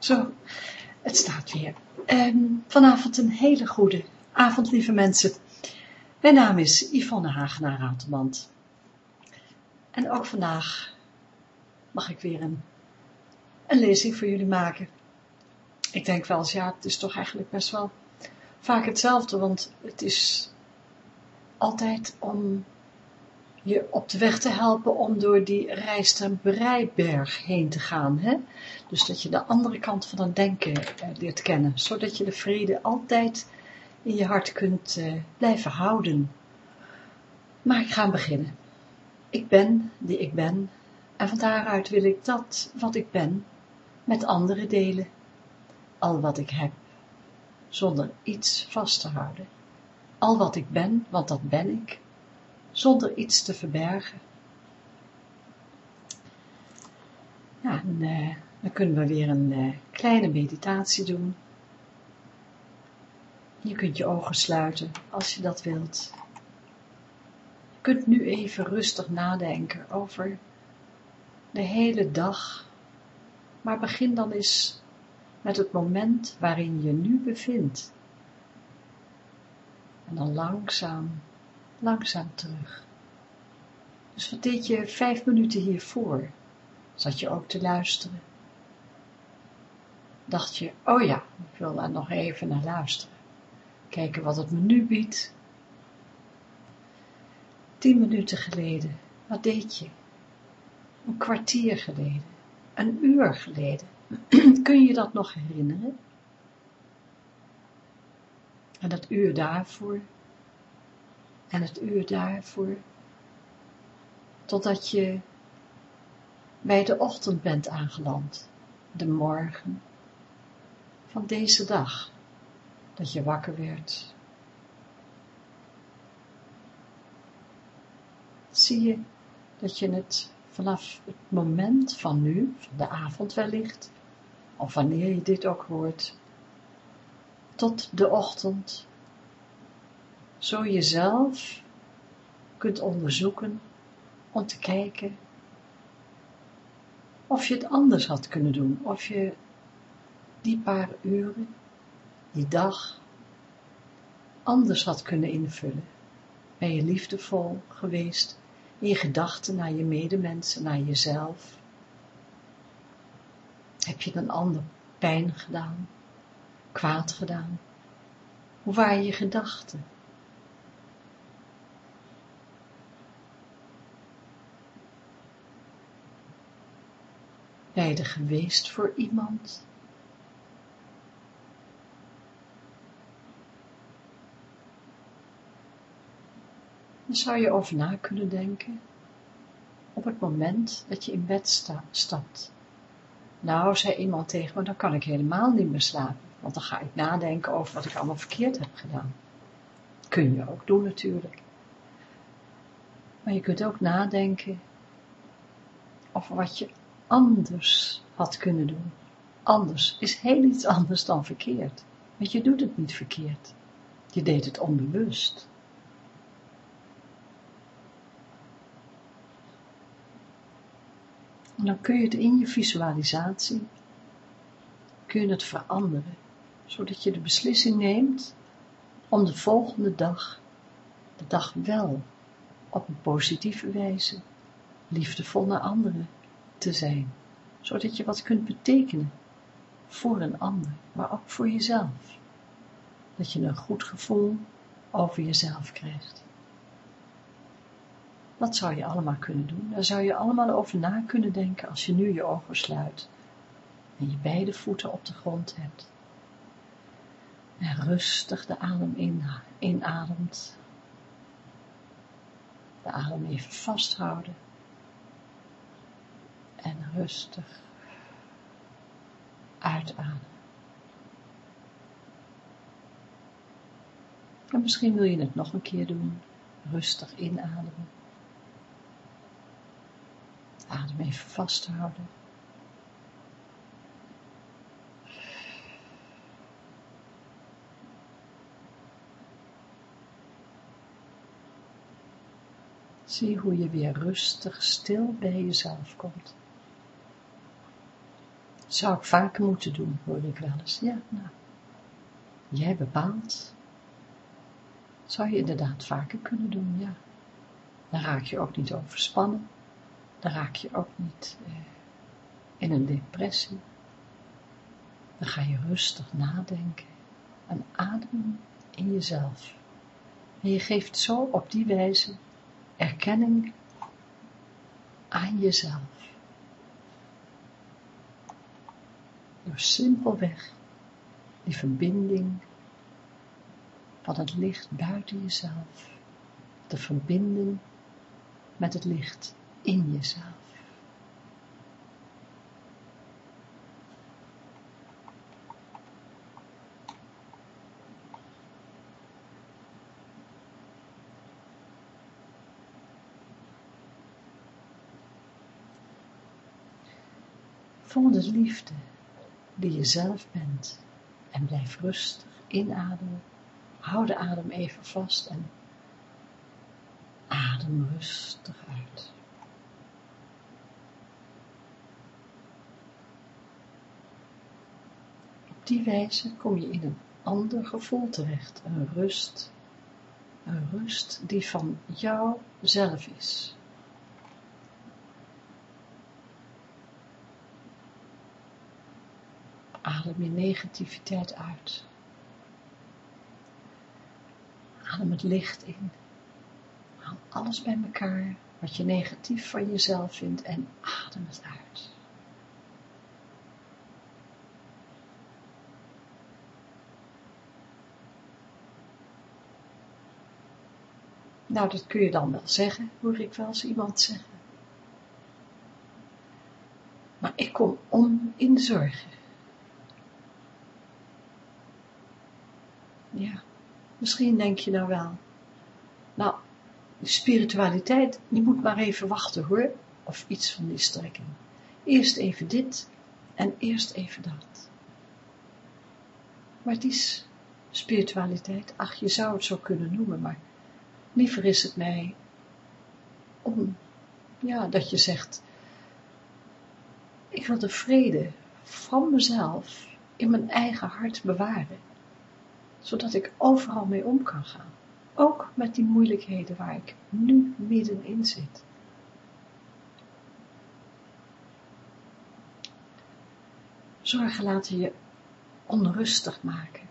Zo, het staat weer. Um, vanavond een hele goede avond, lieve mensen. Mijn naam is Yvonne Hagenaar Ratelmand. En ook vandaag mag ik weer een, een lezing voor jullie maken. Ik denk wel eens, ja, het is toch eigenlijk best wel vaak hetzelfde, want het is altijd om je op de weg te helpen om door die Rijsterbreiberg heen te gaan. Hè? Dus dat je de andere kant van het denken uh, leert kennen, zodat je de vrede altijd in je hart kunt uh, blijven houden. Maar ik ga beginnen. Ik ben die ik ben en van daaruit wil ik dat wat ik ben met anderen delen. Al wat ik heb, zonder iets vast te houden. Al wat ik ben, want dat ben ik, zonder iets te verbergen. Ja, en, uh, dan kunnen we weer een uh, kleine meditatie doen. Je kunt je ogen sluiten als je dat wilt. Je kunt nu even rustig nadenken over de hele dag, maar begin dan eens met het moment waarin je nu bevindt. En dan langzaam langzaam terug. Dus wat deed je vijf minuten hiervoor? Zat je ook te luisteren? Dacht je, oh ja, ik wil daar nog even naar luisteren. Kijken wat het me nu biedt. Tien minuten geleden, wat deed je? Een kwartier geleden, een uur geleden. Kun je dat nog herinneren? En dat uur daarvoor, en het uur daarvoor, totdat je bij de ochtend bent aangeland, de morgen van deze dag, dat je wakker werd. Zie je dat je het vanaf het moment van nu, van de avond wellicht, of wanneer je dit ook hoort, tot de ochtend zo jezelf kunt onderzoeken om te kijken of je het anders had kunnen doen, of je die paar uren, die dag, anders had kunnen invullen. Ben je liefdevol geweest in je gedachten naar je medemensen, naar jezelf? Heb je een ander pijn gedaan, kwaad gedaan? Hoe waren je gedachten? Geweest voor iemand? Dan zou je over na kunnen denken op het moment dat je in bed sta, stapt. Nou, zei iemand tegen me, dan kan ik helemaal niet meer slapen, want dan ga ik nadenken over wat ik allemaal verkeerd heb gedaan. Kun je ook doen natuurlijk. Maar je kunt ook nadenken over wat je anders had kunnen doen. Anders is heel iets anders dan verkeerd. Want je doet het niet verkeerd. Je deed het onbewust. En dan kun je het in je visualisatie, kun je het veranderen, zodat je de beslissing neemt om de volgende dag, de dag wel, op een positieve wijze, liefdevol naar anderen te zijn, zodat je wat kunt betekenen voor een ander, maar ook voor jezelf. Dat je een goed gevoel over jezelf krijgt. Wat zou je allemaal kunnen doen? Daar zou je allemaal over na kunnen denken als je nu je ogen sluit en je beide voeten op de grond hebt. En rustig de adem in, inademt. De adem even vasthouden en rustig uitademen. En misschien wil je het nog een keer doen. Rustig inademen. Adem even vasthouden. Zie hoe je weer rustig stil bij jezelf komt. Zou ik vaker moeten doen, hoor ik wel eens. Ja, nou. Jij bepaalt. Zou je inderdaad vaker kunnen doen, ja. Dan raak je ook niet overspannen. Dan raak je ook niet eh, in een depressie. Dan ga je rustig nadenken en ademen in jezelf. En je geeft zo op die wijze erkenning aan jezelf. Door simpelweg die verbinding van het licht buiten jezelf te verbinden met het licht in jezelf. Voel de liefde die je zelf bent en blijf rustig inademen. Hou de adem even vast en adem rustig uit. Op die wijze kom je in een ander gevoel terecht, een rust, een rust die van jou zelf is. Adem je negativiteit uit. Adem het licht in. Haal alles bij elkaar wat je negatief van jezelf vindt en adem het uit. Nou, dat kun je dan wel zeggen, hoor ik wel eens iemand zeggen. Maar ik kom om in de zorgen. Ja, misschien denk je nou wel. Nou, spiritualiteit, die moet maar even wachten hoor. Of iets van die strekking. Eerst even dit en eerst even dat. Maar het is spiritualiteit, ach je zou het zo kunnen noemen, maar liever is het mij om, ja, dat je zegt, ik wil de vrede van mezelf in mijn eigen hart bewaren zodat ik overal mee om kan gaan. Ook met die moeilijkheden waar ik nu middenin zit. Zorgen laten je onrustig maken.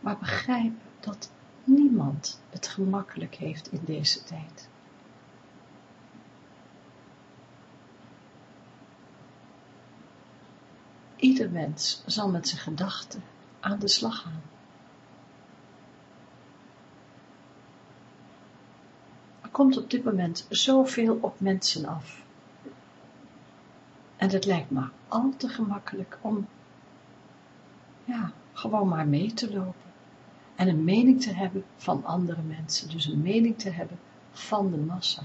Maar begrijp dat niemand het gemakkelijk heeft in deze tijd. Ieder mens zal met zijn gedachten aan de slag gaan. Er komt op dit moment zoveel op mensen af. En het lijkt me al te gemakkelijk om, ja, gewoon maar mee te lopen. En een mening te hebben van andere mensen. Dus een mening te hebben van de massa.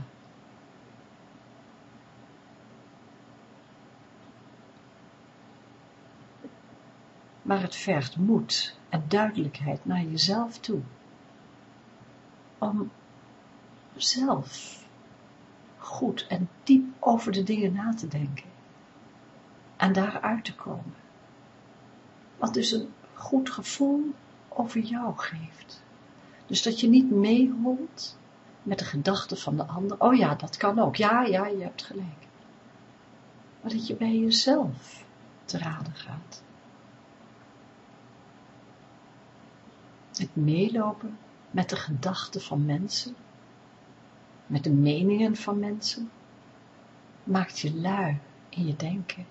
Maar het vergt moed en duidelijkheid naar jezelf toe. Om zelf goed en diep over de dingen na te denken. En daaruit te komen. Wat dus een goed gevoel over jou geeft. Dus dat je niet meeholt met de gedachten van de ander. Oh ja, dat kan ook. Ja, ja, je hebt gelijk. Maar dat je bij jezelf te raden gaat. Het meelopen met de gedachten van mensen, met de meningen van mensen, maakt je lui in je denken.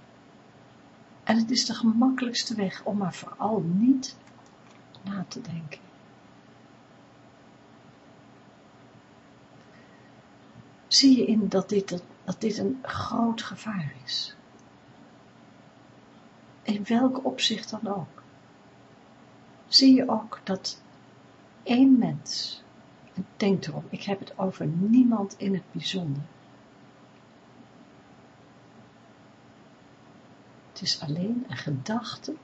En het is de gemakkelijkste weg om maar vooral niet na te denken. Zie je in dat dit, dat dit een groot gevaar is. In welk opzicht dan ook zie je ook dat één mens, en denk erom, ik heb het over niemand in het bijzonder. Het is alleen een gedachte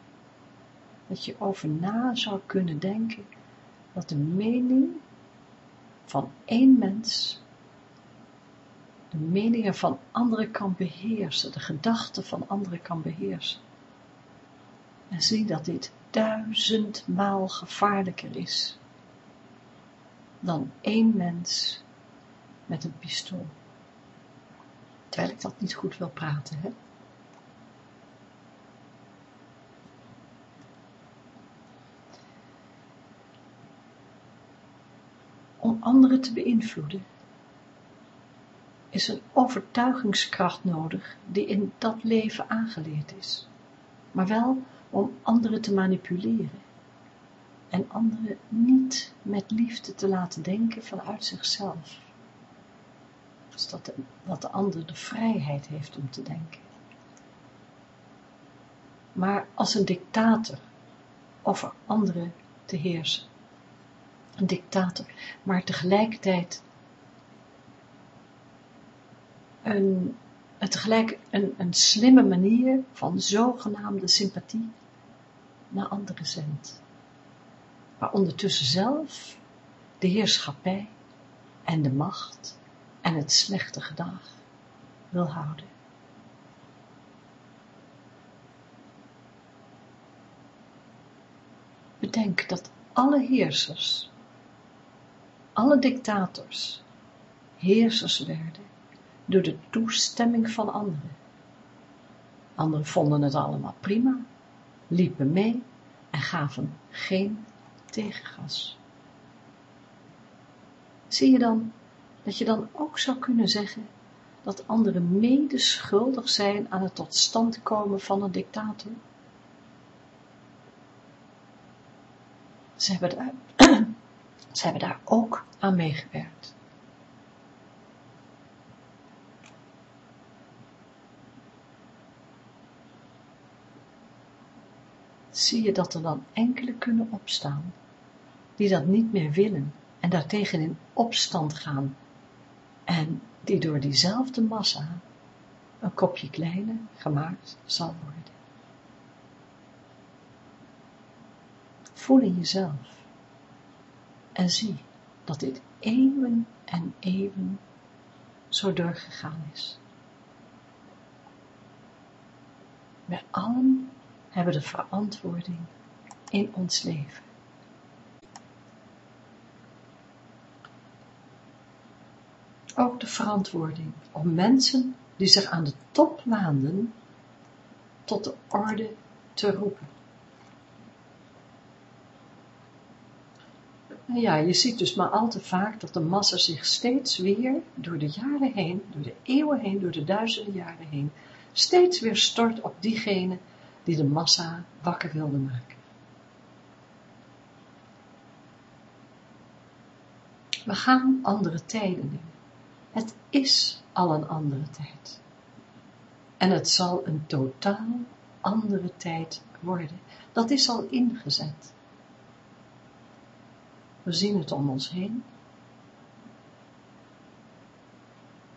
dat je over na zou kunnen denken dat de mening van één mens de meningen van anderen kan beheersen, de gedachten van anderen kan beheersen. En zie dat dit duizendmaal gevaarlijker is dan één mens met een pistool. Terwijl ik dat niet goed wil praten, hè. Om anderen te beïnvloeden is een overtuigingskracht nodig die in dat leven aangeleerd is, maar wel om anderen te manipuleren en anderen niet met liefde te laten denken vanuit zichzelf. Dus dat de, de ander de vrijheid heeft om te denken. Maar als een dictator over anderen te heersen. Een dictator, maar tegelijkertijd een, tegelijk een, een slimme manier van zogenaamde sympathie naar anderen zendt. Maar ondertussen zelf de heerschappij en de macht en het slechte gedrag wil houden. Bedenk dat alle heersers, alle dictators, heersers werden door de toestemming van anderen. Anderen vonden het allemaal prima, liepen mee en gaven geen tegengas. Zie je dan dat je dan ook zou kunnen zeggen dat anderen mede schuldig zijn aan het tot stand komen van een dictator? Ze hebben ze hebben daar ook aan meegewerkt. Zie je dat er dan enkele kunnen opstaan, die dat niet meer willen en daartegen in opstand gaan en die door diezelfde massa een kopje kleiner gemaakt zal worden. Voel in jezelf en zie dat dit eeuwen en eeuwen zo doorgegaan is. Wij allen hebben de verantwoording in ons leven. Ook de verantwoording om mensen die zich aan de top waanden tot de orde te roepen. Nou ja, je ziet dus maar al te vaak dat de massa zich steeds weer door de jaren heen, door de eeuwen heen, door de duizenden jaren heen, steeds weer stort op diegene die de massa wakker wilde maken. We gaan andere tijden in. Het is al een andere tijd. En het zal een totaal andere tijd worden. Dat is al ingezet. We zien het om ons heen.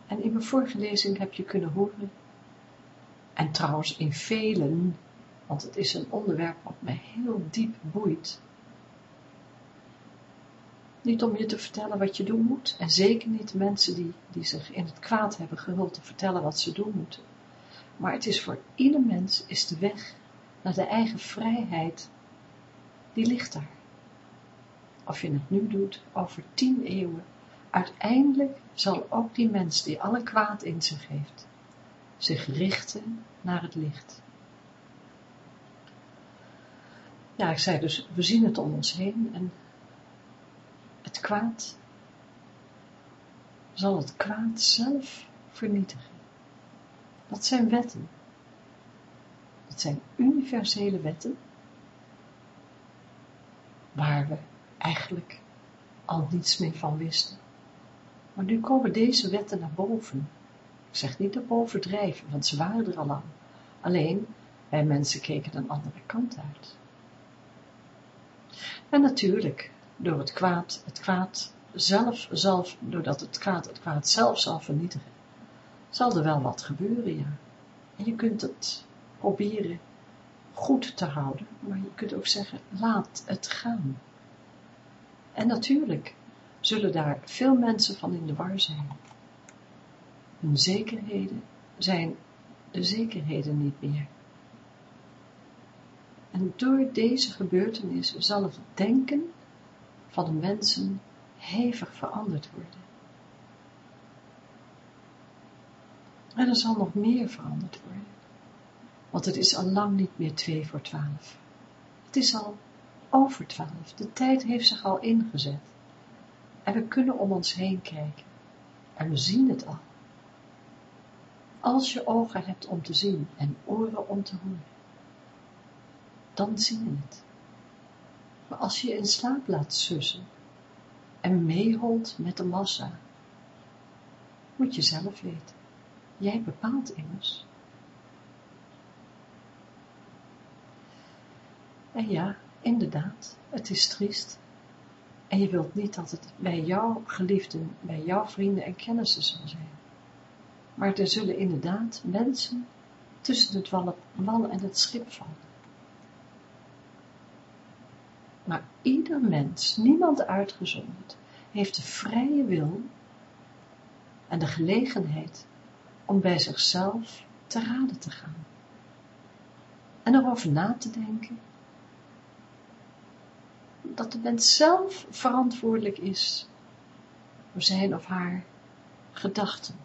En in mijn vorige lezing heb je kunnen horen, en trouwens in velen want het is een onderwerp wat mij heel diep boeit. Niet om je te vertellen wat je doen moet, en zeker niet mensen die, die zich in het kwaad hebben gehuld te vertellen wat ze doen moeten. Maar het is voor ieder mens is de weg naar de eigen vrijheid, die ligt daar. Of je het nu doet, over tien eeuwen, uiteindelijk zal ook die mens die alle kwaad in zich heeft, zich richten naar het licht. Ja, ik zei dus, we zien het om ons heen en het kwaad zal het kwaad zelf vernietigen. Dat zijn wetten. Dat zijn universele wetten, waar we eigenlijk al niets meer van wisten. Maar nu komen deze wetten naar boven. Ik zeg niet naar boven drijven, want ze waren er al lang. Alleen, wij mensen keken een andere kant uit. En natuurlijk, door het kwaad, het kwaad zelf, zelf, doordat het kwaad het kwaad zelf zal vernietigen, zal er wel wat gebeuren, ja. En je kunt het proberen goed te houden, maar je kunt ook zeggen, laat het gaan. En natuurlijk zullen daar veel mensen van in de war zijn. Hun zekerheden zijn de zekerheden niet meer. En door deze gebeurtenis zal het denken van de mensen hevig veranderd worden. En er zal nog meer veranderd worden. Want het is al lang niet meer twee voor twaalf. Het is al over twaalf. De tijd heeft zich al ingezet. En we kunnen om ons heen kijken. En we zien het al. Als je ogen hebt om te zien en oren om te horen, dan zie je het. Maar als je je in slaap laat sussen en meeholt met de massa, moet je zelf weten. Jij bepaalt immers. En ja, inderdaad, het is triest. En je wilt niet dat het bij jouw geliefden, bij jouw vrienden en kennissen zal zijn. Maar er zullen inderdaad mensen tussen het wal en het schip vallen. Maar ieder mens, niemand uitgezonderd, heeft de vrije wil en de gelegenheid om bij zichzelf te raden te gaan. En erover na te denken dat de mens zelf verantwoordelijk is voor zijn of haar gedachten.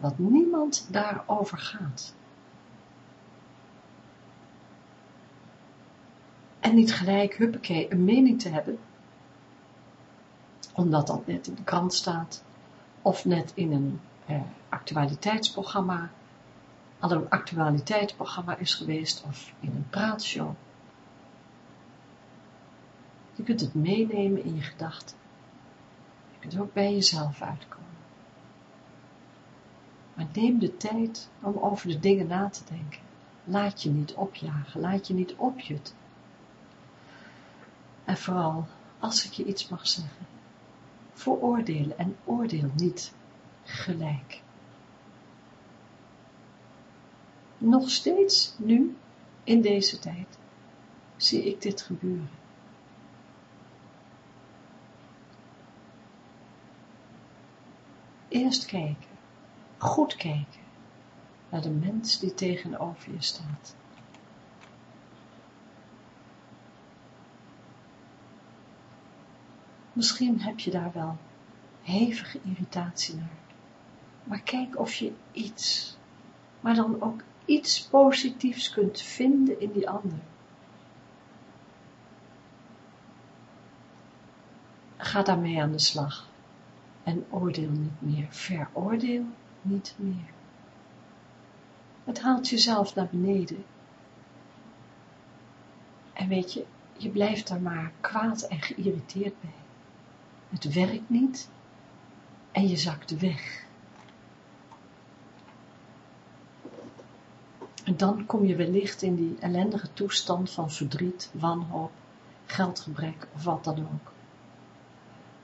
Dat niemand daarover gaat. En niet gelijk, huppakee, een mening te hebben, omdat dat net in de krant staat, of net in een eh, actualiteitsprogramma, al een actualiteitsprogramma is geweest, of in een praatshow. Je kunt het meenemen in je gedachten. Je kunt ook bij jezelf uitkomen. Maar neem de tijd om over de dingen na te denken. Laat je niet opjagen, laat je niet opjutten. En vooral, als ik je iets mag zeggen, veroordelen en oordeel niet gelijk. Nog steeds nu, in deze tijd, zie ik dit gebeuren. Eerst kijken, goed kijken, naar de mens die tegenover je staat. Misschien heb je daar wel hevige irritatie naar. Maar kijk of je iets, maar dan ook iets positiefs kunt vinden in die ander. Ga daarmee aan de slag en oordeel niet meer, veroordeel niet meer. Het haalt jezelf naar beneden. En weet je, je blijft daar maar kwaad en geïrriteerd bij. Het werkt niet en je zakt weg. En dan kom je wellicht in die ellendige toestand van verdriet, wanhoop, geldgebrek of wat dan ook.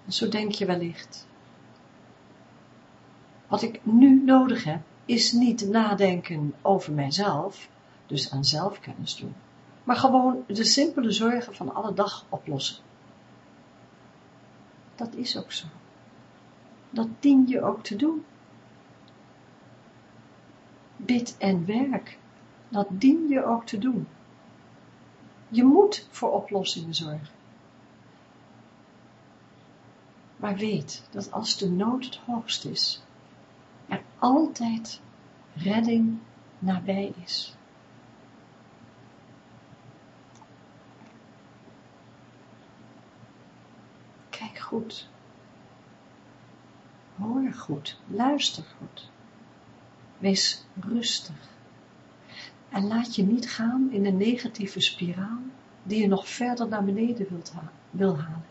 En zo denk je wellicht. Wat ik nu nodig heb, is niet nadenken over mijzelf, dus aan zelfkennis doen, maar gewoon de simpele zorgen van alle dag oplossen. Dat is ook zo. Dat dien je ook te doen. Bid en werk, dat dien je ook te doen. Je moet voor oplossingen zorgen. Maar weet dat als de nood het hoogst is, er altijd redding nabij is. Kijk goed. Hoor goed. Luister goed. Wees rustig. En laat je niet gaan in een negatieve spiraal die je nog verder naar beneden wilt wil halen.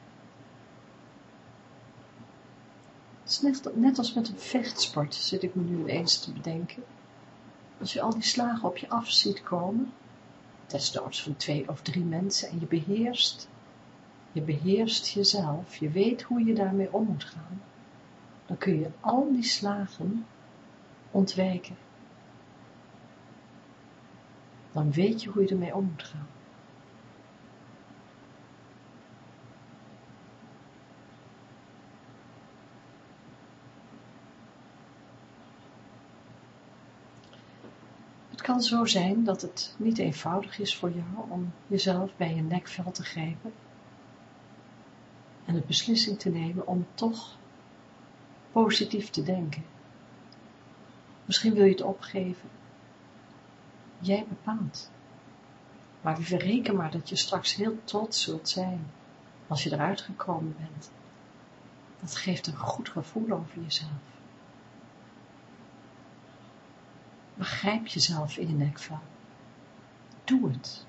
Het is net, als met een vechtsport, zit ik me nu ineens te bedenken. Als je al die slagen op je af ziet komen, desnoods van twee of drie mensen, en je beheerst, je beheerst jezelf, je weet hoe je daarmee om moet gaan, dan kun je al die slagen ontwijken. Dan weet je hoe je ermee om moet gaan. Het kan zo zijn dat het niet eenvoudig is voor jou om jezelf bij je nekvel te grijpen en de beslissing te nemen om toch positief te denken. Misschien wil je het opgeven. Jij bepaalt. Maar verreken maar dat je straks heel trots zult zijn als je eruit gekomen bent. Dat geeft een goed gevoel over jezelf. Begrijp jezelf in je nekvel. Doe het.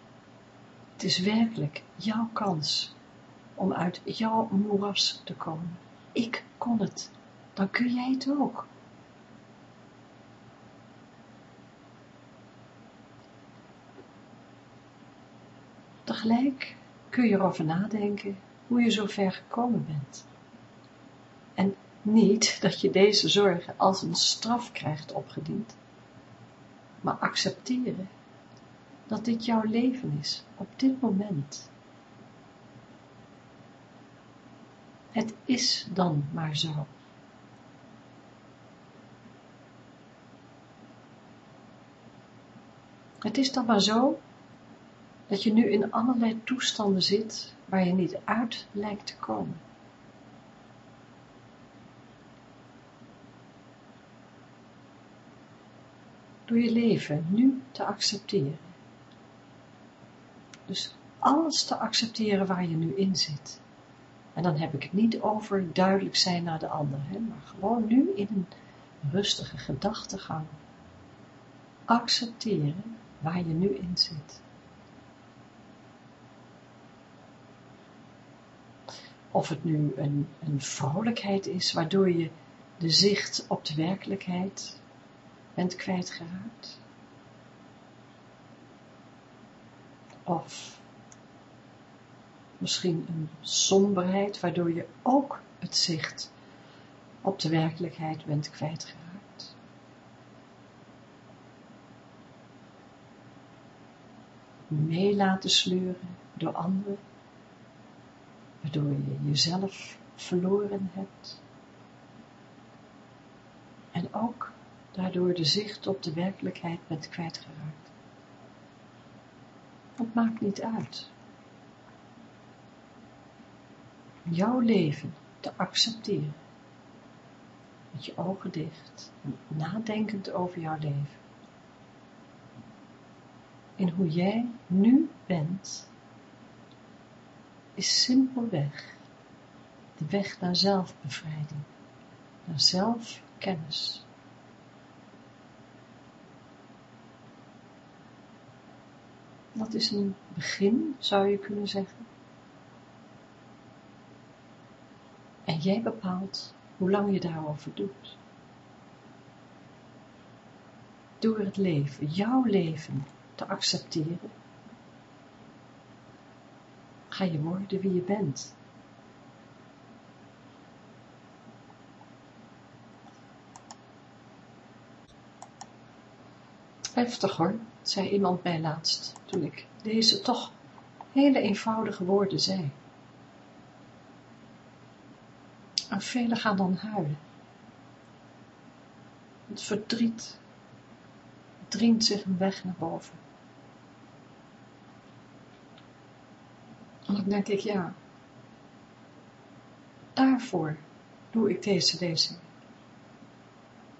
Het is werkelijk jouw kans om uit jouw moeras te komen. Ik kon het. Dan kun jij het ook. Tegelijk kun je erover nadenken hoe je zo ver gekomen bent. En niet dat je deze zorgen als een straf krijgt opgediend, maar accepteren dat dit jouw leven is, op dit moment. Het is dan maar zo. Het is dan maar zo dat je nu in allerlei toestanden zit waar je niet uit lijkt te komen. Door je leven nu te accepteren. Dus alles te accepteren waar je nu in zit. En dan heb ik het niet over duidelijk zijn naar de ander, hè, maar gewoon nu in een rustige gedachtegang. Accepteren waar je nu in zit. Of het nu een, een vrolijkheid is, waardoor je de zicht op de werkelijkheid bent kwijtgeraakt. Of misschien een somberheid, waardoor je ook het zicht op de werkelijkheid bent kwijtgeraakt. Mee laten sleuren door anderen waardoor je jezelf verloren hebt. En ook daardoor de zicht op de werkelijkheid bent kwijtgeraakt. Dat maakt niet uit. Jouw leven te accepteren. Met je ogen dicht, nadenkend over jouw leven. In hoe jij nu bent is simpelweg de weg naar zelfbevrijding, naar zelfkennis. Dat is een begin, zou je kunnen zeggen. En jij bepaalt hoe lang je daarover doet. Door het leven, jouw leven, te accepteren ga je worden wie je bent. Heftig hoor, zei iemand mij laatst, toen ik deze toch hele eenvoudige woorden zei. En velen gaan dan huilen. Het verdriet dringt zich een weg naar boven. dan denk ik, ja, daarvoor doe ik deze lezing.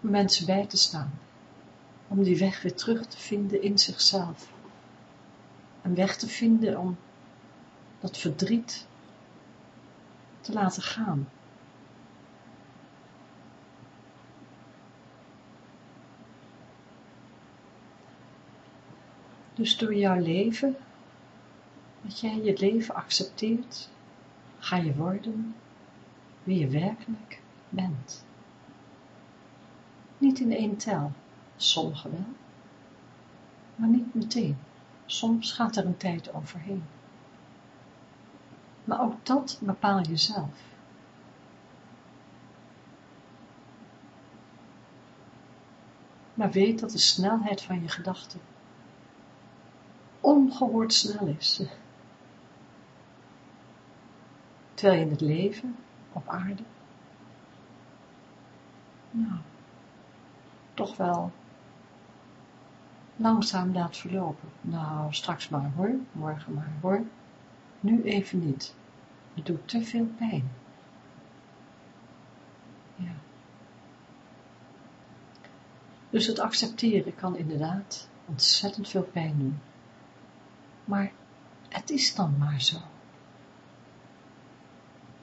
Om mensen bij te staan. Om die weg weer terug te vinden in zichzelf. Een weg te vinden om dat verdriet te laten gaan. Dus door jouw leven dat jij je leven accepteert, ga je worden wie je werkelijk bent. Niet in één tel, sommigen wel, maar niet meteen. Soms gaat er een tijd overheen. Maar ook dat bepaal je zelf. Maar weet dat de snelheid van je gedachten ongehoord snel is terwijl je in het leven op aarde, nou, toch wel langzaam laat verlopen. Nou, straks maar hoor, morgen maar hoor. Nu even niet. Het doet te veel pijn. Ja. Dus het accepteren kan inderdaad ontzettend veel pijn doen. Maar het is dan maar zo.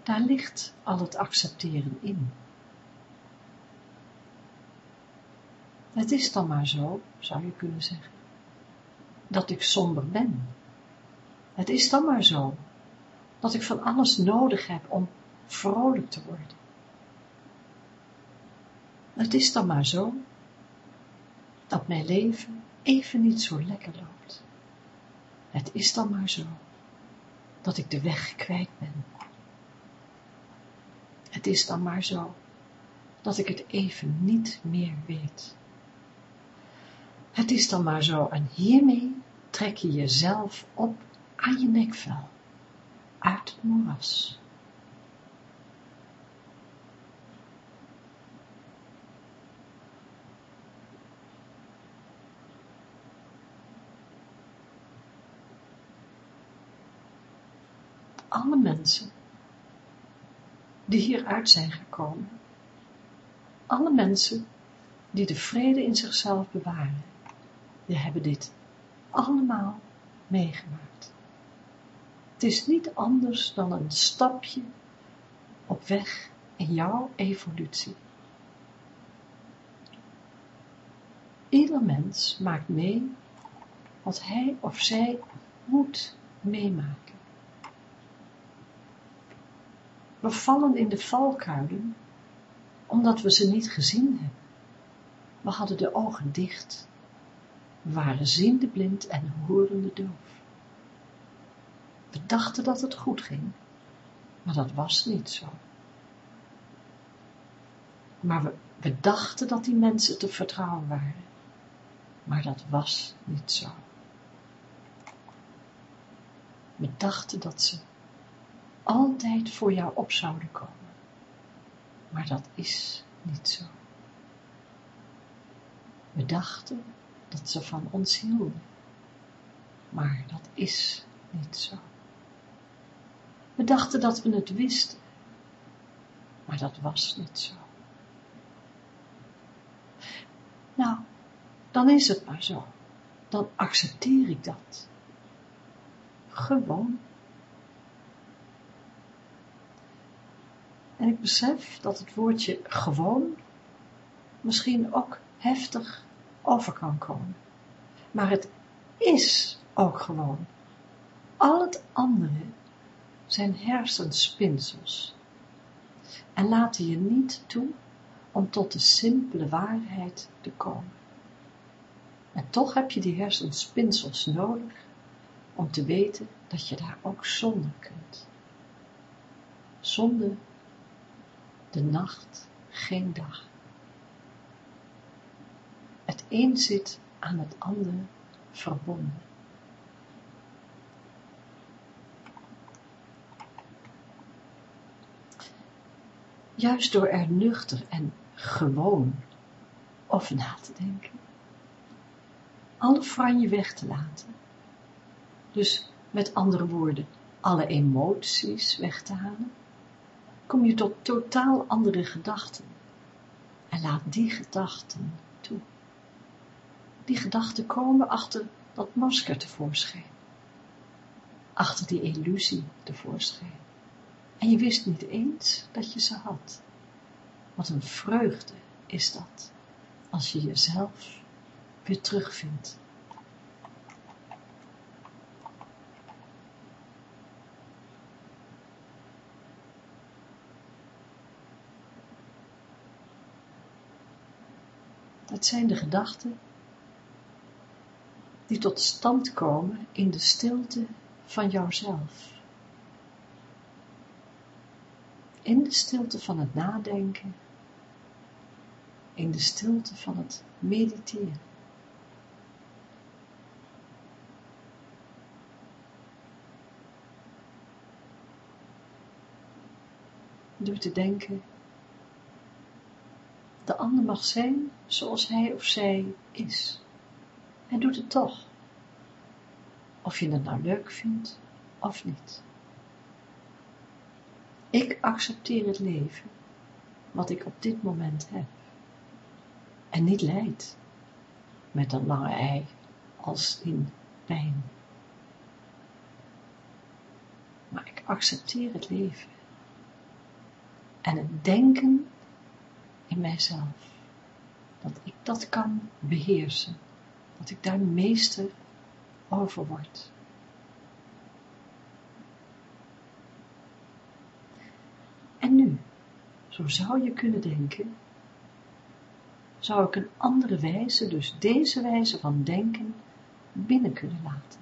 Daar ligt al het accepteren in. Het is dan maar zo, zou je kunnen zeggen, dat ik somber ben. Het is dan maar zo, dat ik van alles nodig heb om vrolijk te worden. Het is dan maar zo, dat mijn leven even niet zo lekker loopt. Het is dan maar zo, dat ik de weg kwijt ben. Het is dan maar zo, dat ik het even niet meer weet. Het is dan maar zo en hiermee trek je jezelf op aan je nekvel, uit het moeras. Alle mensen die hieruit zijn gekomen, alle mensen die de vrede in zichzelf bewaren, die hebben dit allemaal meegemaakt. Het is niet anders dan een stapje op weg in jouw evolutie. Ieder mens maakt mee wat hij of zij moet meemaken. We vallen in de valkuilen omdat we ze niet gezien hebben. We hadden de ogen dicht we waren ziende blind en horende doof. We dachten dat het goed ging, maar dat was niet zo. Maar we, we dachten dat die mensen te vertrouwen waren, maar dat was niet zo. We dachten dat ze altijd voor jou op zouden komen, maar dat is niet zo. We dachten dat ze van ons hielden. Maar dat is niet zo. We dachten dat we het wisten, maar dat was niet zo. Nou, dan is het maar zo. Dan accepteer ik dat. Gewoon. En ik besef dat het woordje gewoon misschien ook heftig over kan komen. Maar het is ook gewoon. Al het andere zijn hersenspinsels en laten je niet toe om tot de simpele waarheid te komen. En toch heb je die hersenspinsels nodig om te weten dat je daar ook zonder kunt. Zonder de nacht geen dag het een zit aan het ander verbonden. Juist door er nuchter en gewoon over na te denken, alle franje weg te laten, dus met andere woorden, alle emoties weg te halen, kom je tot totaal andere gedachten en laat die gedachten toe die gedachten komen achter dat masker tevoorschijn. Achter die illusie tevoorschijn. En je wist niet eens dat je ze had. Wat een vreugde is dat, als je jezelf weer terugvindt. Dat zijn de gedachten die tot stand komen in de stilte van jouzelf. In de stilte van het nadenken, in de stilte van het mediteren. Door te denken, de ander mag zijn zoals hij of zij is Hij doet het toch. Of je het nou leuk vindt of niet. Ik accepteer het leven wat ik op dit moment heb. En niet leid met een lange ei als in pijn. Maar ik accepteer het leven. En het denken in mijzelf. Dat ik dat kan beheersen. Dat ik daar meester over word. En nu, zo zou je kunnen denken, zou ik een andere wijze, dus deze wijze van denken, binnen kunnen laten.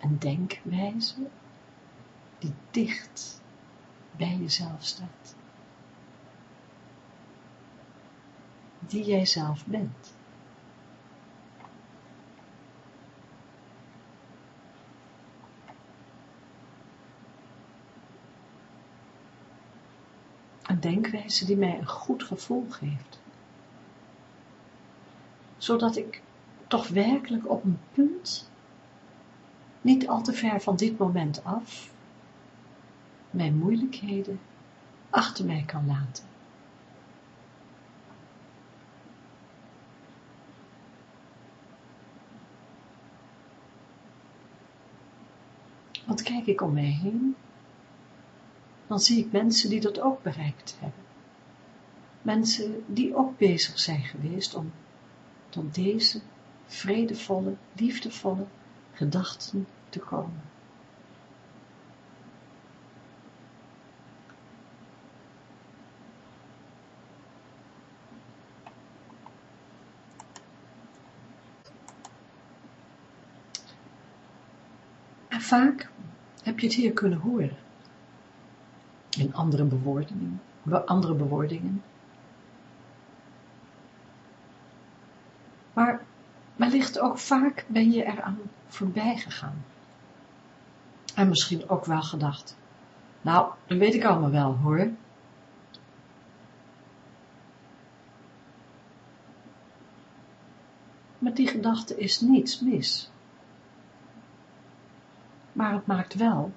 Een denkwijze die dicht bij jezelf staat. Die jij zelf bent. Een denkwijze die mij een goed gevoel geeft. Zodat ik toch werkelijk op een punt, niet al te ver van dit moment af, mijn moeilijkheden achter mij kan laten. Want kijk ik om mij heen, dan zie ik mensen die dat ook bereikt hebben. Mensen die ook bezig zijn geweest om tot deze vredevolle, liefdevolle gedachten te komen. En vaak heb je het hier kunnen horen. In andere bewoordingen, andere bewoordingen. Maar wellicht ook vaak ben je eraan voorbij gegaan. En misschien ook wel gedacht, nou, dat weet ik allemaal wel hoor. Met die gedachte is niets mis. Maar het maakt wel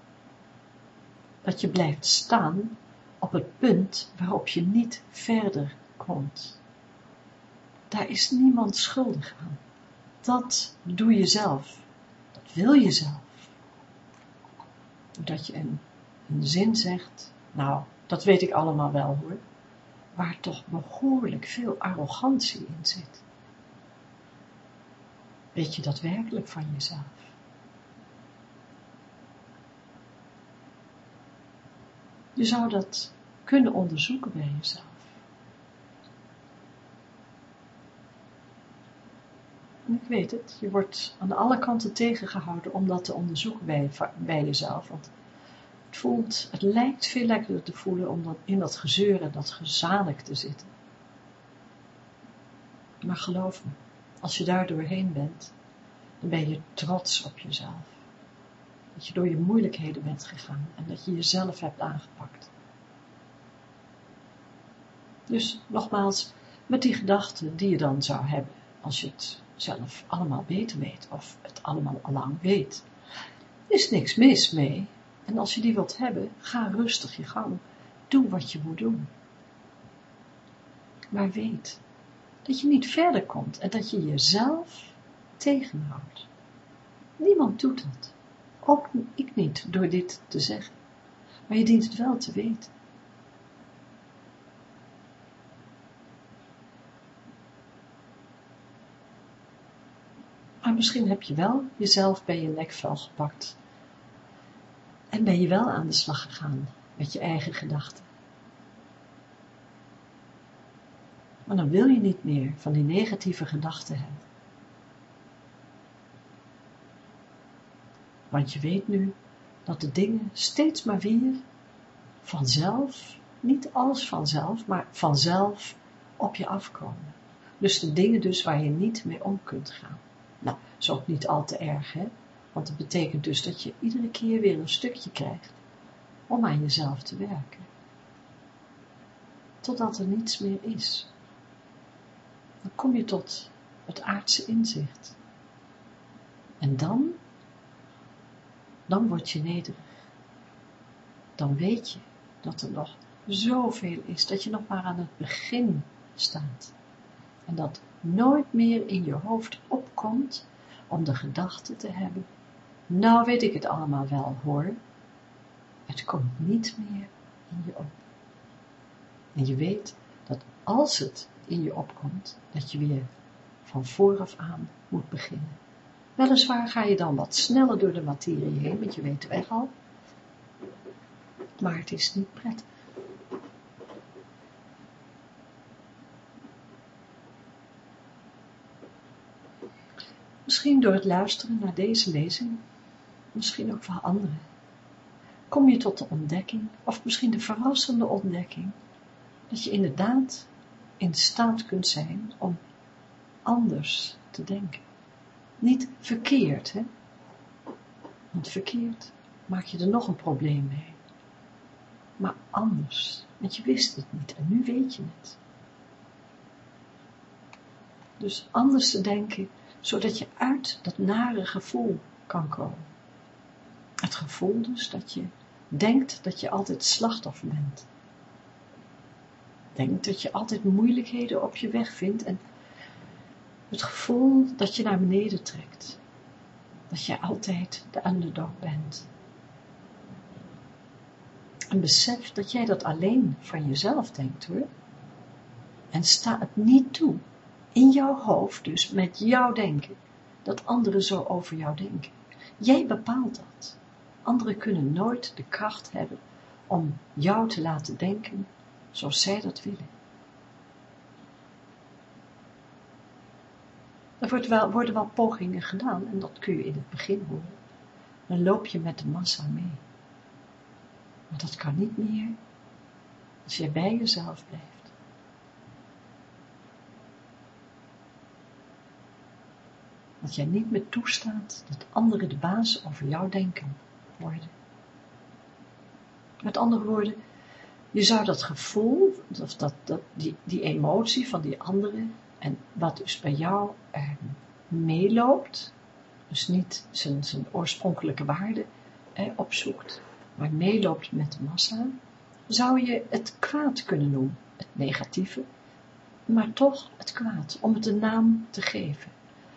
dat je blijft staan op het punt waarop je niet verder komt. Daar is niemand schuldig aan. Dat doe je zelf. Dat wil je zelf. Doordat je een, een zin zegt, nou, dat weet ik allemaal wel hoor, waar toch behoorlijk veel arrogantie in zit. Weet je dat werkelijk van jezelf? Je zou dat kunnen onderzoeken bij jezelf. En ik weet het, je wordt aan alle kanten tegengehouden om dat te onderzoeken bij, jezelf. Want het voelt, het lijkt veel lekkerder te voelen om dan in dat gezeur en dat gezanik te zitten. Maar geloof me, als je daar doorheen bent, dan ben je trots op jezelf. Dat je door je moeilijkheden bent gegaan en dat je jezelf hebt aangepakt. Dus nogmaals, met die gedachten die je dan zou hebben, als je het zelf allemaal beter weet, of het allemaal allang weet, is niks mis mee. En als je die wilt hebben, ga rustig je gang. Doe wat je moet doen. Maar weet dat je niet verder komt en dat je jezelf tegenhoudt. Niemand doet dat. Ook ik niet, door dit te zeggen. Maar je dient het wel te weten. Maar misschien heb je wel jezelf bij je nekvel gepakt. En ben je wel aan de slag gegaan met je eigen gedachten. Maar dan wil je niet meer van die negatieve gedachten hebben. Want je weet nu dat de dingen steeds maar weer vanzelf, niet alles vanzelf, maar vanzelf op je afkomen. Dus de dingen dus waar je niet mee om kunt gaan. Nou, is ook niet al te erg, hè? Want het betekent dus dat je iedere keer weer een stukje krijgt om aan jezelf te werken. Totdat er niets meer is. Dan kom je tot het aardse inzicht. En dan, dan word je nederig. Dan weet je dat er nog zoveel is, dat je nog maar aan het begin staat. En dat nooit meer in je hoofd opkomt om de gedachte te hebben, nou weet ik het allemaal wel hoor. Het komt niet meer in je op. En je weet dat als het in je opkomt, dat je weer van vooraf aan moet beginnen. Weliswaar ga je dan wat sneller door de materie heen, want je weet de weg al. Maar het is niet prettig. Misschien door het luisteren naar deze lezing, misschien ook voor anderen, kom je tot de ontdekking, of misschien de verrassende ontdekking, dat je inderdaad in staat kunt zijn om anders te denken. Niet verkeerd, hè? Want verkeerd maak je er nog een probleem mee. Maar anders, want je wist het niet en nu weet je het. Dus anders te denken, zodat je uit dat nare gevoel kan komen. Het gevoel dus dat je denkt dat je altijd slachtoffer bent. Denkt dat je altijd moeilijkheden op je weg vindt en het gevoel dat je naar beneden trekt. Dat je altijd de underdog bent. En besef dat jij dat alleen van jezelf denkt hoor. En sta het niet toe, in jouw hoofd dus, met jouw denken, dat anderen zo over jou denken. Jij bepaalt dat. Anderen kunnen nooit de kracht hebben om jou te laten denken zoals zij dat willen. Er wordt worden wel pogingen gedaan en dat kun je in het begin horen. Dan loop je met de massa mee. Maar dat kan niet meer als jij bij jezelf blijft. Dat jij niet meer toestaat dat anderen de baas over jou denken worden. Met andere woorden, je zou dat gevoel, of dat, dat, die, die emotie van die anderen, en wat dus bij jou eh, meeloopt, dus niet zijn, zijn oorspronkelijke waarde opzoekt, maar meeloopt met de massa, zou je het kwaad kunnen noemen, het negatieve, maar toch het kwaad, om het een naam te geven.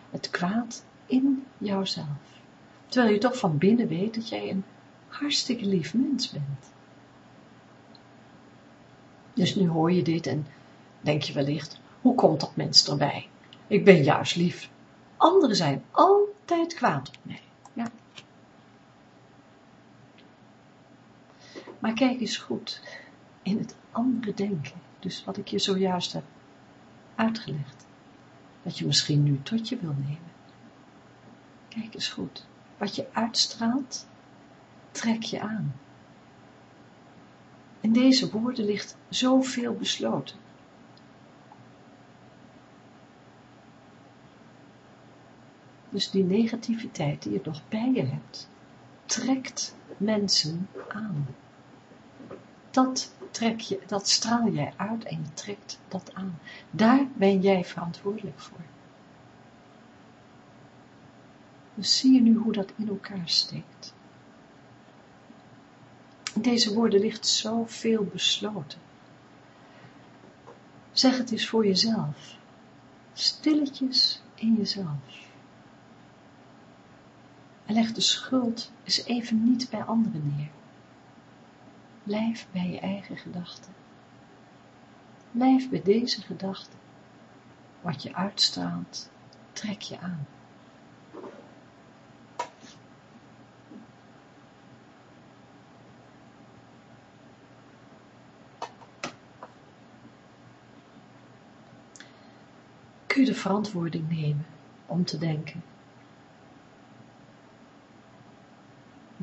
Het kwaad in jouzelf. Terwijl je toch van binnen weet dat jij een hartstikke lief mens bent. Dus nu hoor je dit en denk je wellicht, hoe komt dat mens erbij? Ik ben juist lief. Anderen zijn altijd kwaad op mij. Ja. Maar kijk eens goed in het andere denken. Dus wat ik je zojuist heb uitgelegd. Dat je misschien nu tot je wil nemen. Kijk eens goed. Wat je uitstraalt, trek je aan. In deze woorden ligt zoveel besloten. Dus die negativiteit die je nog bij je hebt, trekt mensen aan. Dat trek je, dat straal jij uit en je trekt dat aan. Daar ben jij verantwoordelijk voor. Dus zie je nu hoe dat in elkaar steekt. In deze woorden ligt zoveel besloten. Zeg het eens voor jezelf. Stilletjes in jezelf. En leg de schuld eens even niet bij anderen neer. Blijf bij je eigen gedachten. Blijf bij deze gedachten. Wat je uitstraalt, trek je aan. kun je de verantwoording nemen om te denken.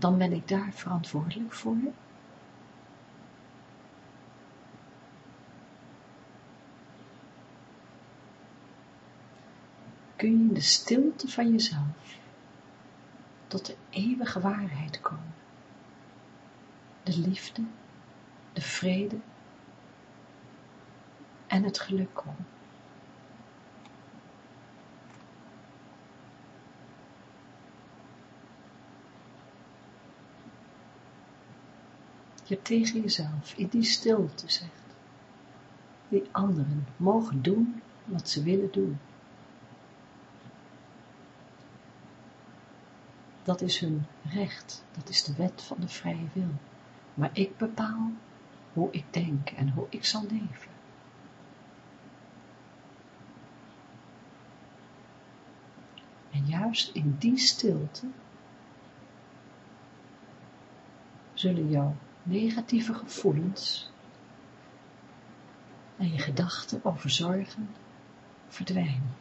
Dan ben ik daar verantwoordelijk voor. Kun je in de stilte van jezelf tot de eeuwige waarheid komen. De liefde, de vrede en het geluk komen. Je tegen jezelf in die stilte zegt, die anderen mogen doen wat ze willen doen. Dat is hun recht, dat is de wet van de vrije wil. Maar ik bepaal hoe ik denk en hoe ik zal leven. En juist in die stilte zullen jouw negatieve gevoelens en je gedachten over zorgen verdwijnen.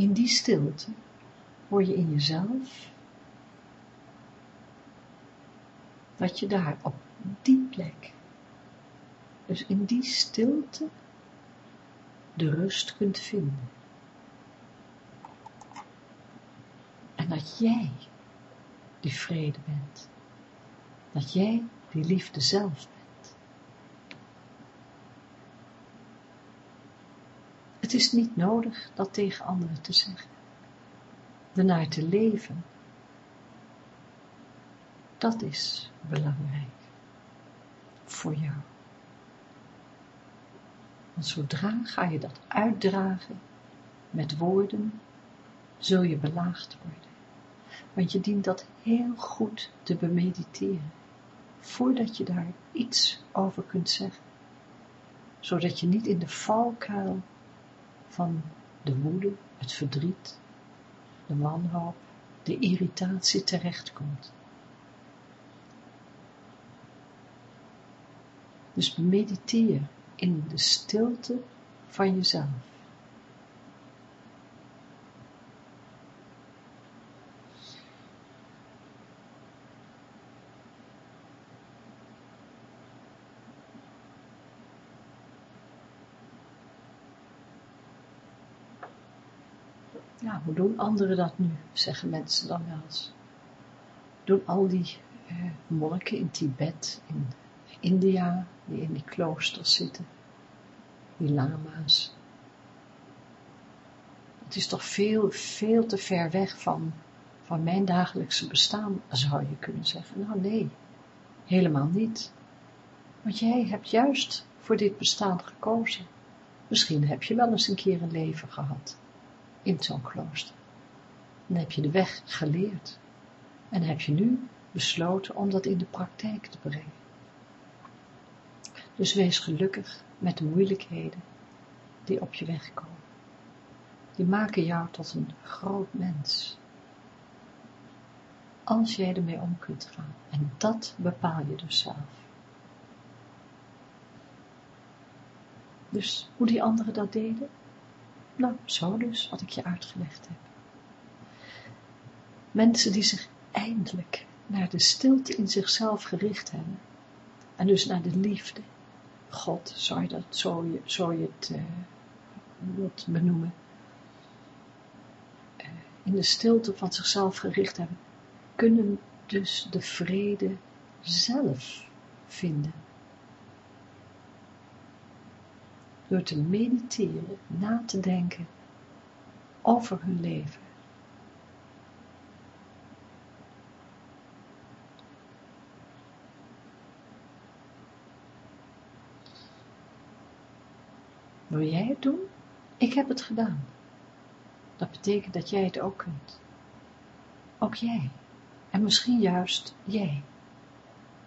In die stilte hoor je in jezelf dat je daar op die plek, dus in die stilte, de rust kunt vinden. En dat jij die vrede bent. Dat jij die liefde zelf bent. Het is niet nodig dat tegen anderen te zeggen. Ernaar te leven. Dat is belangrijk. Voor jou. Want zodra ga je dat uitdragen met woorden, zul je belaagd worden. Want je dient dat heel goed te bemediteren, voordat je daar iets over kunt zeggen. Zodat je niet in de valkuil van de woede, het verdriet, de wanhoop, de irritatie terechtkomt. Dus mediteer in de stilte van jezelf. Ja, hoe doen anderen dat nu, zeggen mensen dan wel eens. Doen al die eh, monniken in Tibet, in India, die in die kloosters zitten, die lama's. Het is toch veel, veel te ver weg van, van mijn dagelijkse bestaan, zou je kunnen zeggen. Nou nee, helemaal niet. Want jij hebt juist voor dit bestaan gekozen. Misschien heb je wel eens een keer een leven gehad in zo'n klooster. Dan heb je de weg geleerd. En heb je nu besloten om dat in de praktijk te brengen. Dus wees gelukkig met de moeilijkheden die op je weg komen. Die maken jou tot een groot mens. Als jij ermee om kunt gaan. En dat bepaal je dus zelf. Dus hoe die anderen dat deden? Nou, zo dus, wat ik je uitgelegd heb. Mensen die zich eindelijk naar de stilte in zichzelf gericht hebben. En dus naar de liefde God, zou je, dat, zo je, je het uh, benoemen, uh, in de stilte van zichzelf gericht hebben, kunnen dus de vrede zelf vinden. Door te mediteren, na te denken over hun leven. Wil jij het doen? Ik heb het gedaan. Dat betekent dat jij het ook kunt. Ook jij. En misschien juist jij.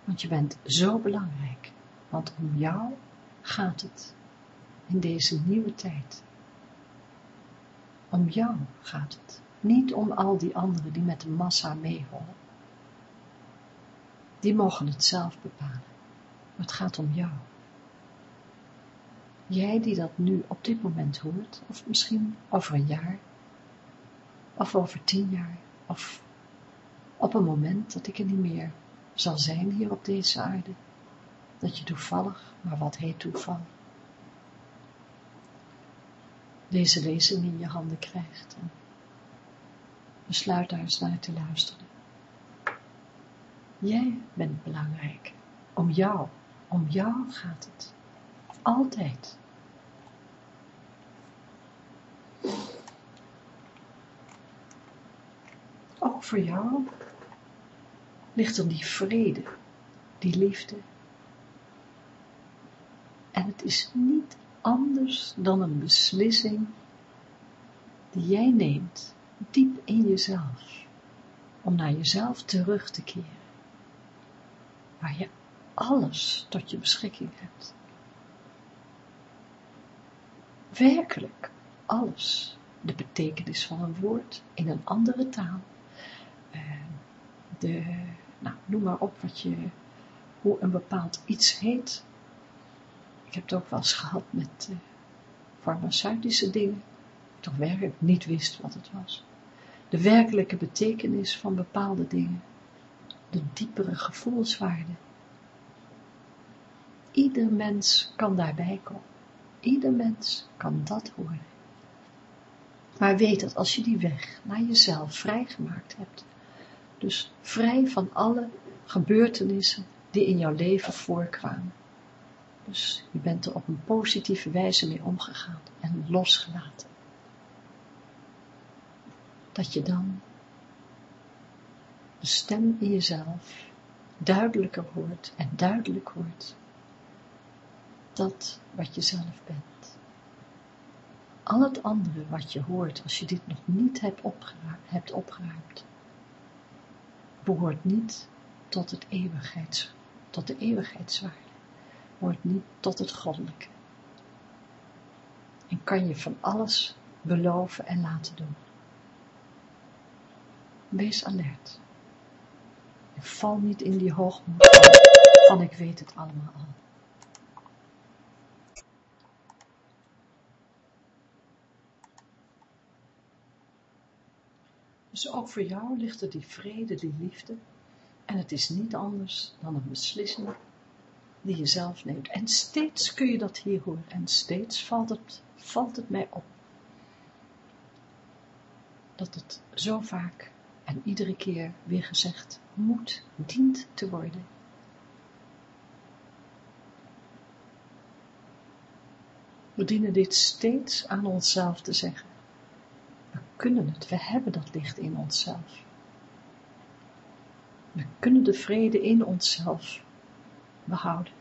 Want je bent zo belangrijk. Want om jou gaat het. In deze nieuwe tijd. Om jou gaat het. Niet om al die anderen die met de massa meehollen. Die mogen het zelf bepalen. Maar het gaat om jou. Jij die dat nu op dit moment hoort, of misschien over een jaar, of over tien jaar, of op een moment dat ik er niet meer zal zijn hier op deze aarde, dat je toevallig, maar wat heet toeval, deze lezing in je handen krijgt en besluit daar eens naar te luisteren. Jij bent belangrijk om jou Om jou gaat het. Altijd. Ook voor jou ligt er die vrede, die liefde. En het is niet anders dan een beslissing die jij neemt, diep in jezelf, om naar jezelf terug te keren, waar je alles tot je beschikking hebt. Werkelijk alles, de betekenis van een woord in een andere taal, eh, de, nou, noem maar op wat je, hoe een bepaald iets heet. Ik heb het ook wel eens gehad met uh, farmaceutische dingen, toch werkelijk niet wist wat het was. De werkelijke betekenis van bepaalde dingen, de diepere gevoelswaarde. Ieder mens kan daarbij komen. Ieder mens kan dat horen. Maar weet dat als je die weg naar jezelf vrijgemaakt hebt, dus vrij van alle gebeurtenissen die in jouw leven voorkwamen, dus je bent er op een positieve wijze mee omgegaan en losgelaten, dat je dan de stem in jezelf duidelijker hoort en duidelijk hoort dat wat je zelf bent. Al het andere wat je hoort als je dit nog niet hebt, opgeruimd, hebt opgeruimd, behoort niet tot, het eeuwigheids, tot de eeuwigheidswaarde, behoort niet tot het goddelijke. En kan je van alles beloven en laten doen. Wees alert. En val niet in die hoogmoed van ik weet het allemaal al. Ook voor jou ligt er die vrede, die liefde. En het is niet anders dan een beslissing die je zelf neemt. En steeds kun je dat hier horen. En steeds valt het, valt het mij op. Dat het zo vaak en iedere keer weer gezegd moet, dient te worden. We dienen dit steeds aan onszelf te zeggen kunnen het, we hebben dat licht in onszelf. We kunnen de vrede in onszelf behouden.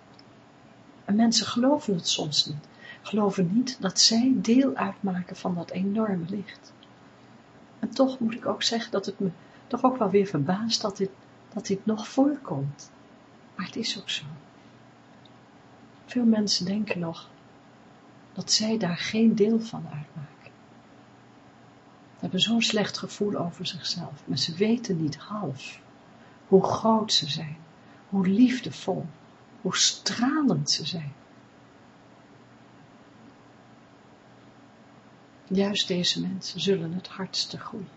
En mensen geloven het soms niet, geloven niet dat zij deel uitmaken van dat enorme licht. En toch moet ik ook zeggen dat het me toch ook wel weer verbaast dat dit, dat dit nog voorkomt. Maar het is ook zo. Veel mensen denken nog dat zij daar geen deel van uitmaken hebben zo'n slecht gevoel over zichzelf, maar ze weten niet half hoe groot ze zijn, hoe liefdevol, hoe stralend ze zijn. Juist deze mensen zullen het hardste groeien.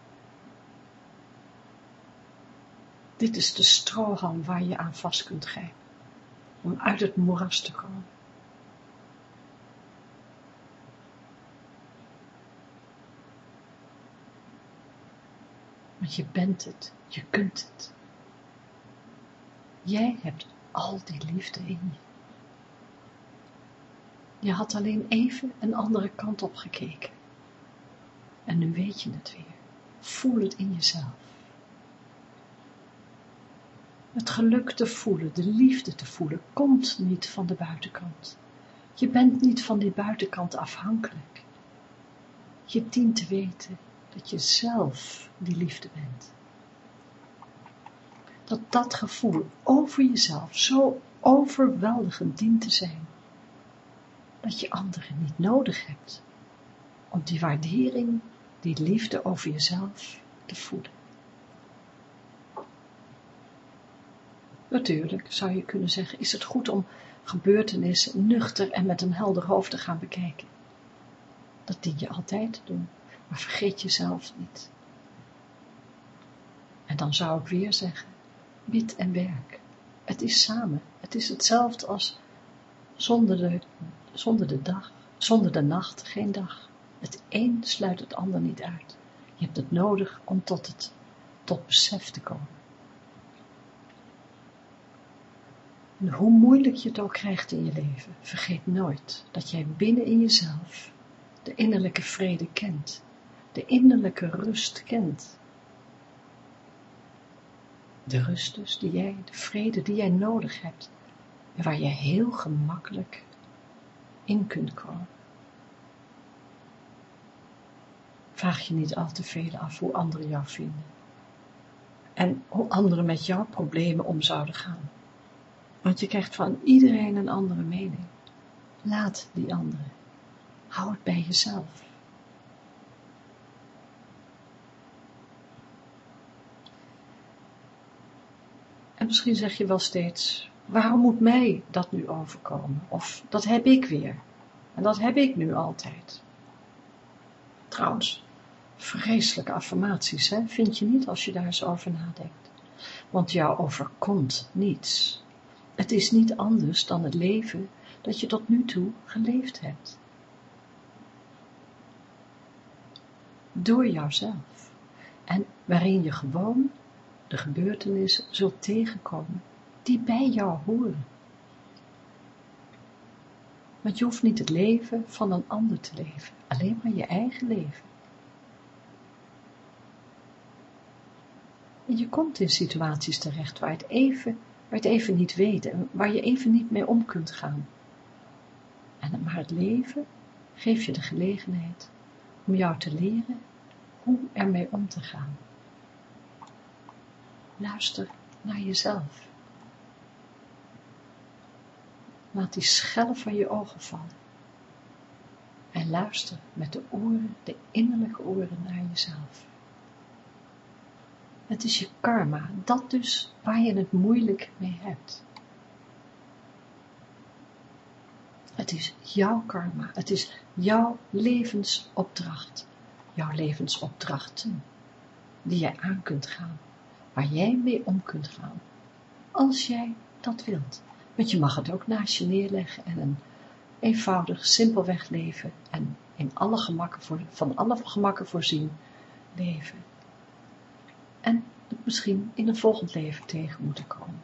Dit is de strohalm waar je aan vast kunt grijpen, om uit het moeras te komen. Want je bent het, je kunt het. Jij hebt al die liefde in je. Je had alleen even een andere kant op gekeken. En nu weet je het weer. Voel het in jezelf. Het geluk te voelen, de liefde te voelen, komt niet van de buitenkant. Je bent niet van die buitenkant afhankelijk. Je dient te weten dat je zelf die liefde bent. Dat dat gevoel over jezelf zo overweldigend dient te zijn, dat je anderen niet nodig hebt om die waardering, die liefde over jezelf te voelen. Natuurlijk zou je kunnen zeggen, is het goed om gebeurtenissen nuchter en met een helder hoofd te gaan bekijken. Dat dien je altijd te doen maar vergeet jezelf niet. En dan zou ik weer zeggen, bid en werk. Het is samen, het is hetzelfde als zonder de, zonder de dag, zonder de nacht geen dag. Het een sluit het ander niet uit. Je hebt het nodig om tot het, tot besef te komen. En hoe moeilijk je het ook krijgt in je leven, vergeet nooit dat jij binnen in jezelf de innerlijke vrede kent, de innerlijke rust kent. De rust dus die jij, de vrede die jij nodig hebt en waar je heel gemakkelijk in kunt komen. Vraag je niet al te veel af hoe anderen jou vinden en hoe anderen met jouw problemen om zouden gaan. Want je krijgt van iedereen een andere mening. Laat die anderen. Hou het bij jezelf. En misschien zeg je wel steeds, waarom moet mij dat nu overkomen? Of dat heb ik weer. En dat heb ik nu altijd. Trouwens, vreselijke affirmaties, hè? vind je niet als je daar eens over nadenkt. Want jou overkomt niets. Het is niet anders dan het leven dat je tot nu toe geleefd hebt. Door jouzelf. En waarin je gewoon de gebeurtenissen zult tegenkomen die bij jou horen. Want je hoeft niet het leven van een ander te leven, alleen maar je eigen leven. En je komt in situaties terecht waar het even, waar het even niet weet en waar je even niet mee om kunt gaan. En, maar het leven geeft je de gelegenheid om jou te leren hoe ermee om te gaan. Luister naar jezelf. Laat die schellen van je ogen vallen. En luister met de oren, de innerlijke oren naar jezelf. Het is je karma, dat dus waar je het moeilijk mee hebt. Het is jouw karma, het is jouw levensopdracht, jouw levensopdrachten, die jij aan kunt gaan, waar jij mee om kunt gaan, als jij dat wilt. Want je mag het ook naast je neerleggen en een eenvoudig, simpelweg leven en in alle gemakken voor, van alle gemakken voorzien leven. En het misschien in een volgend leven tegen moeten komen.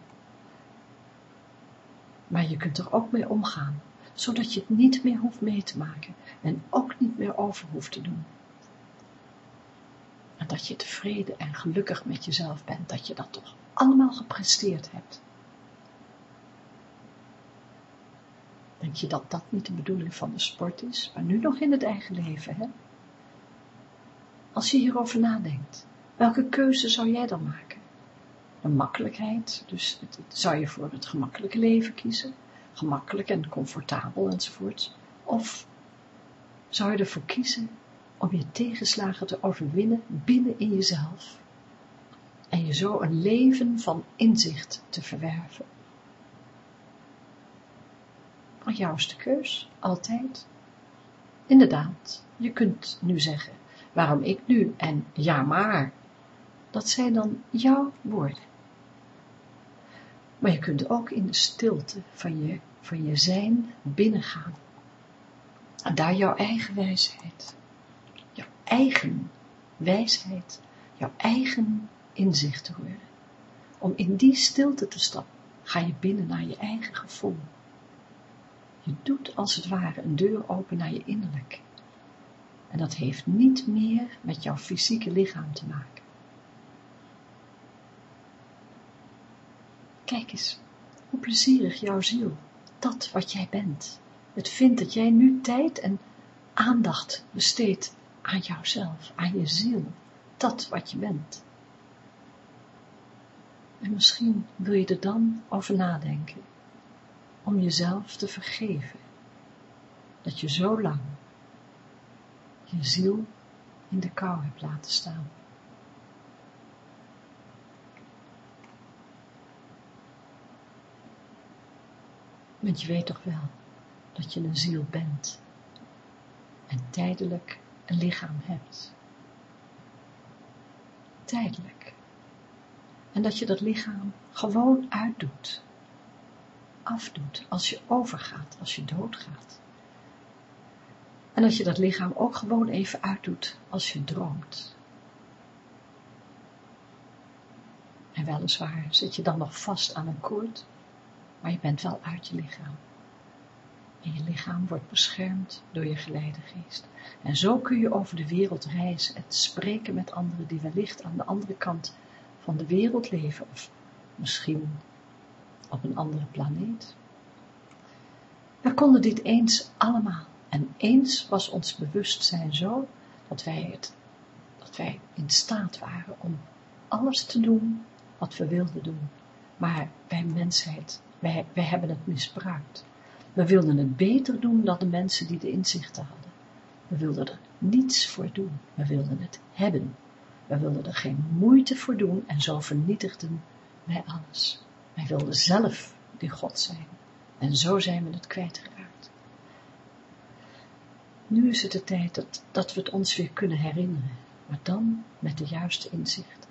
Maar je kunt er ook mee omgaan, zodat je het niet meer hoeft mee te maken en ook niet meer over hoeft te doen. Dat je tevreden en gelukkig met jezelf bent, dat je dat toch allemaal gepresteerd hebt. Denk je dat dat niet de bedoeling van de sport is, maar nu nog in het eigen leven, hè? Als je hierover nadenkt, welke keuze zou jij dan maken? De makkelijkheid, dus zou je voor het gemakkelijke leven kiezen, gemakkelijk en comfortabel enzovoort, of zou je ervoor kiezen om je tegenslagen te overwinnen binnen in jezelf en je zo een leven van inzicht te verwerven? Van jou is de keus, altijd. Inderdaad, je kunt nu zeggen, waarom ik nu en ja maar, dat zijn dan jouw woorden. Maar je kunt ook in de stilte van je, van je zijn binnengaan. En daar jouw eigen wijsheid, jouw eigen wijsheid, jouw eigen inzicht te horen. Om in die stilte te stappen, ga je binnen naar je eigen gevoel. Je doet als het ware een deur open naar je innerlijk. En dat heeft niet meer met jouw fysieke lichaam te maken. Kijk eens, hoe plezierig jouw ziel, dat wat jij bent, het vindt dat jij nu tijd en aandacht besteedt aan jouzelf, aan je ziel, dat wat je bent. En misschien wil je er dan over nadenken, om jezelf te vergeven, dat je zo lang je ziel in de kou hebt laten staan. Want je weet toch wel dat je een ziel bent en tijdelijk een lichaam hebt. Tijdelijk. En dat je dat lichaam gewoon uitdoet, afdoet als je overgaat, als je doodgaat. En dat je dat lichaam ook gewoon even uitdoet als je droomt. En weliswaar zit je dan nog vast aan een koord, maar je bent wel uit je lichaam. En je lichaam wordt beschermd door je geleidegeest. En zo kun je over de wereld reizen en spreken met anderen die wellicht aan de andere kant van de wereld leven, of misschien op een andere planeet. We konden dit eens allemaal. En eens was ons bewustzijn zo, dat wij, het, dat wij in staat waren om alles te doen wat we wilden doen. Maar wij mensheid, wij, wij hebben het misbruikt. We wilden het beter doen dan de mensen die de inzichten hadden. We wilden er niets voor doen. We wilden het hebben. We wilden er geen moeite voor doen en zo vernietigden wij alles. Wij wilden zelf die God zijn. En zo zijn we het kwijtgeraakt. Nu is het de tijd dat, dat we het ons weer kunnen herinneren, maar dan met de juiste inzichten.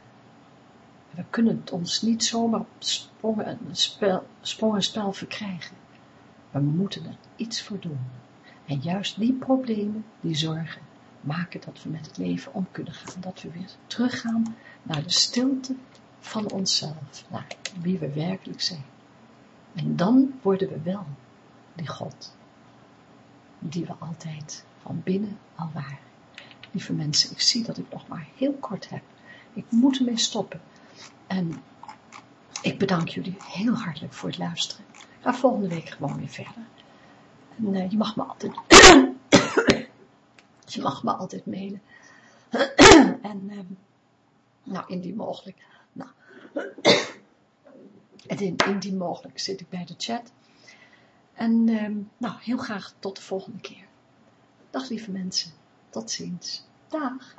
We kunnen het ons niet zomaar op sprong en spel, sprong spel verkrijgen. We moeten er iets voor doen. En juist die problemen, die zorgen, maken dat we met het leven om kunnen gaan. Dat we weer teruggaan naar de stilte van onszelf, naar wie we werkelijk zijn. En dan worden we wel die God, die we altijd van binnen al waren. Lieve mensen, ik zie dat ik nog maar heel kort heb. Ik moet ermee stoppen. En ik bedank jullie heel hartelijk voor het luisteren. Ga volgende week gewoon weer verder. En uh, je mag me altijd, je mag me altijd mailen. en, uh, nou, indien mogelijk, nou, en indien mogelijk zit ik bij de chat. En, uh, nou, heel graag tot de volgende keer. Dag lieve mensen, tot ziens. Dag.